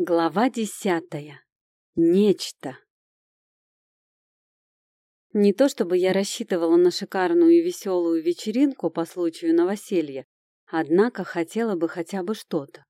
Глава десятая. Нечто. Не то чтобы я рассчитывала на шикарную и веселую вечеринку по случаю новоселья, однако хотела бы хотя бы что-то.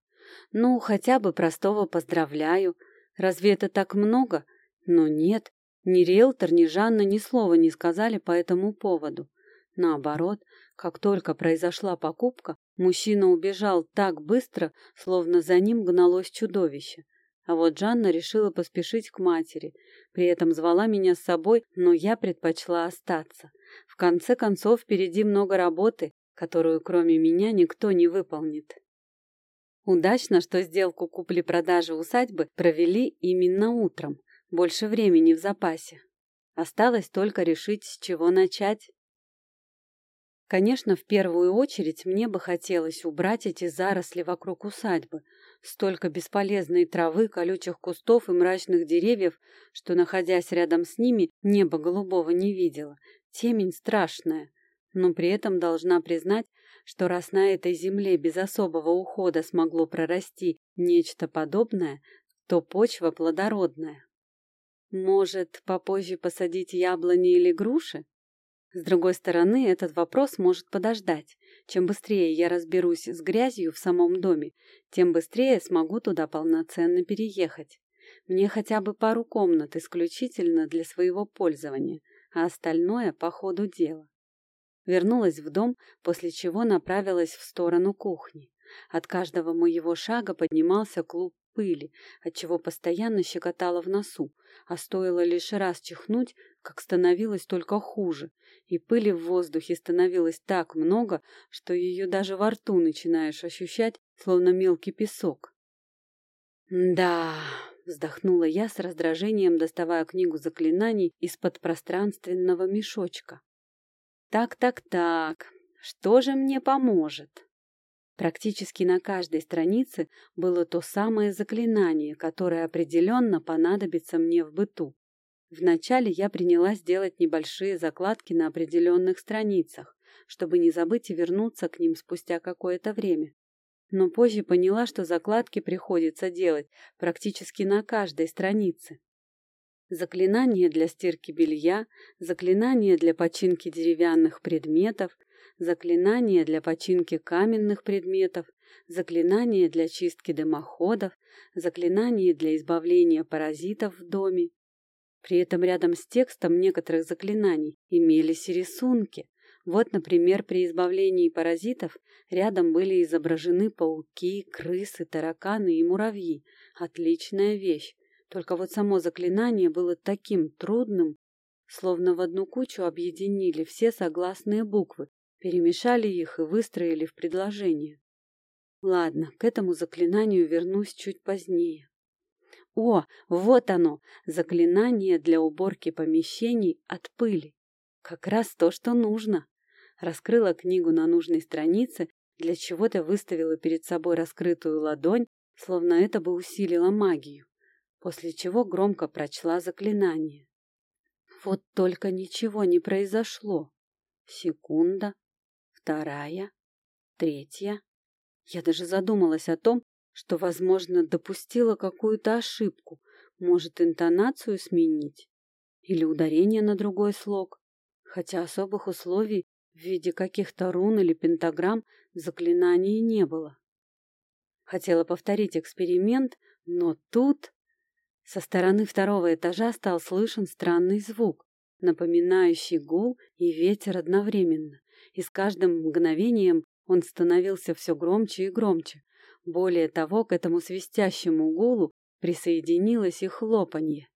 Ну, хотя бы простого поздравляю. Разве это так много? Но нет, ни риэлтор, ни Жанна ни слова не сказали по этому поводу. Наоборот, как только произошла покупка, мужчина убежал так быстро, словно за ним гналось чудовище. А вот Жанна решила поспешить к матери, при этом звала меня с собой, но я предпочла остаться. В конце концов, впереди много работы, которую кроме меня никто не выполнит. Удачно, что сделку купли-продажи усадьбы провели именно утром, больше времени в запасе. Осталось только решить, с чего начать. Конечно, в первую очередь мне бы хотелось убрать эти заросли вокруг усадьбы. Столько бесполезной травы, колючих кустов и мрачных деревьев, что, находясь рядом с ними, небо голубого не видела. Темень страшная. Но при этом должна признать, что раз на этой земле без особого ухода смогло прорасти нечто подобное, то почва плодородная. Может, попозже посадить яблони или груши? С другой стороны, этот вопрос может подождать. Чем быстрее я разберусь с грязью в самом доме, тем быстрее смогу туда полноценно переехать. Мне хотя бы пару комнат исключительно для своего пользования, а остальное по ходу дела. Вернулась в дом, после чего направилась в сторону кухни. От каждого моего шага поднимался клуб пыли, отчего постоянно щекотало в носу, а стоило лишь раз чихнуть, как становилось только хуже, и пыли в воздухе становилось так много, что ее даже во рту начинаешь ощущать, словно мелкий песок. «Да», — вздохнула я с раздражением, доставая книгу заклинаний из-под пространственного мешочка. «Так-так-так, что же мне поможет?» Практически на каждой странице было то самое заклинание, которое определенно понадобится мне в быту. Вначале я принялась делать небольшие закладки на определенных страницах, чтобы не забыть и вернуться к ним спустя какое-то время. Но позже поняла, что закладки приходится делать практически на каждой странице. Заклинание для стирки белья, заклинание для починки деревянных предметов, заклинания для починки каменных предметов, заклинания для чистки дымоходов, заклинания для избавления паразитов в доме. При этом рядом с текстом некоторых заклинаний имелись рисунки. Вот, например, при избавлении паразитов рядом были изображены пауки, крысы, тараканы и муравьи. Отличная вещь. Только вот само заклинание было таким трудным, словно в одну кучу объединили все согласные буквы, перемешали их и выстроили в предложение. Ладно, к этому заклинанию вернусь чуть позднее. О, вот оно, заклинание для уборки помещений от пыли. Как раз то, что нужно. Раскрыла книгу на нужной странице, для чего-то выставила перед собой раскрытую ладонь, словно это бы усилило магию, после чего громко прочла заклинание. Вот только ничего не произошло. Секунда, вторая, третья. Я даже задумалась о том, что, возможно, допустила какую-то ошибку. Может, интонацию сменить? Или ударение на другой слог? Хотя особых условий в виде каких-то рун или пентаграмм в заклинании не было. Хотела повторить эксперимент, но тут... Со стороны второго этажа стал слышен странный звук, напоминающий гул и ветер одновременно и с каждым мгновением он становился все громче и громче. Более того, к этому свистящему гулу присоединилось и хлопанье.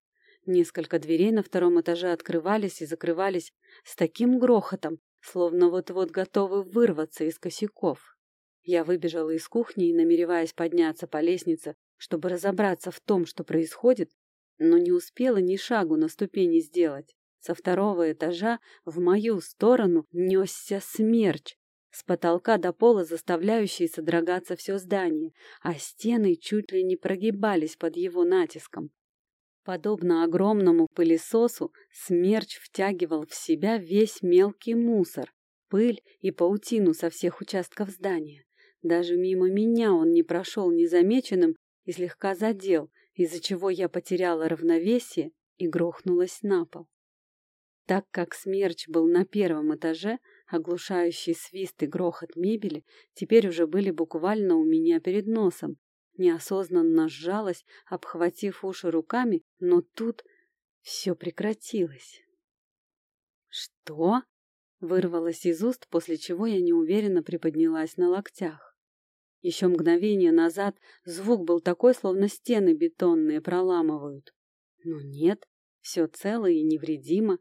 Несколько дверей на втором этаже открывались и закрывались с таким грохотом, словно вот-вот готовы вырваться из косяков. Я выбежала из кухни и, намереваясь подняться по лестнице, чтобы разобраться в том, что происходит, но не успела ни шагу на ступени сделать. Со второго этажа в мою сторону несся смерч, с потолка до пола заставляющий содрогаться все здание, а стены чуть ли не прогибались под его натиском. Подобно огромному пылесосу, смерч втягивал в себя весь мелкий мусор, пыль и паутину со всех участков здания. Даже мимо меня он не прошел незамеченным и слегка задел, из-за чего я потеряла равновесие и грохнулась на пол. Так как смерч был на первом этаже, оглушающий свист и грохот мебели теперь уже были буквально у меня перед носом. Неосознанно сжалась, обхватив уши руками, но тут все прекратилось. «Что?» — вырвалось из уст, после чего я неуверенно приподнялась на локтях. Еще мгновение назад звук был такой, словно стены бетонные проламывают. Но нет, все цело и невредимо,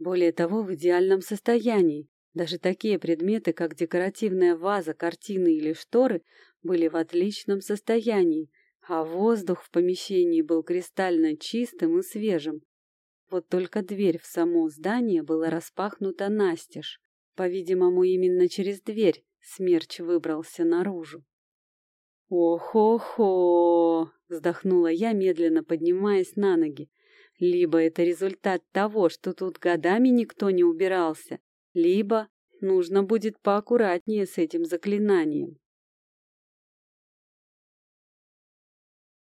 более того, в идеальном состоянии. Даже такие предметы, как декоративная ваза, картины или шторы, были в отличном состоянии, а воздух в помещении был кристально чистым и свежим. Вот только дверь в само здание была распахнута настежь. По-видимому, именно через дверь смерч выбрался наружу. «Ох-охо!» — вздохнула я, медленно поднимаясь на ноги. «Либо это результат того, что тут годами никто не убирался, либо нужно будет поаккуратнее с этим заклинанием».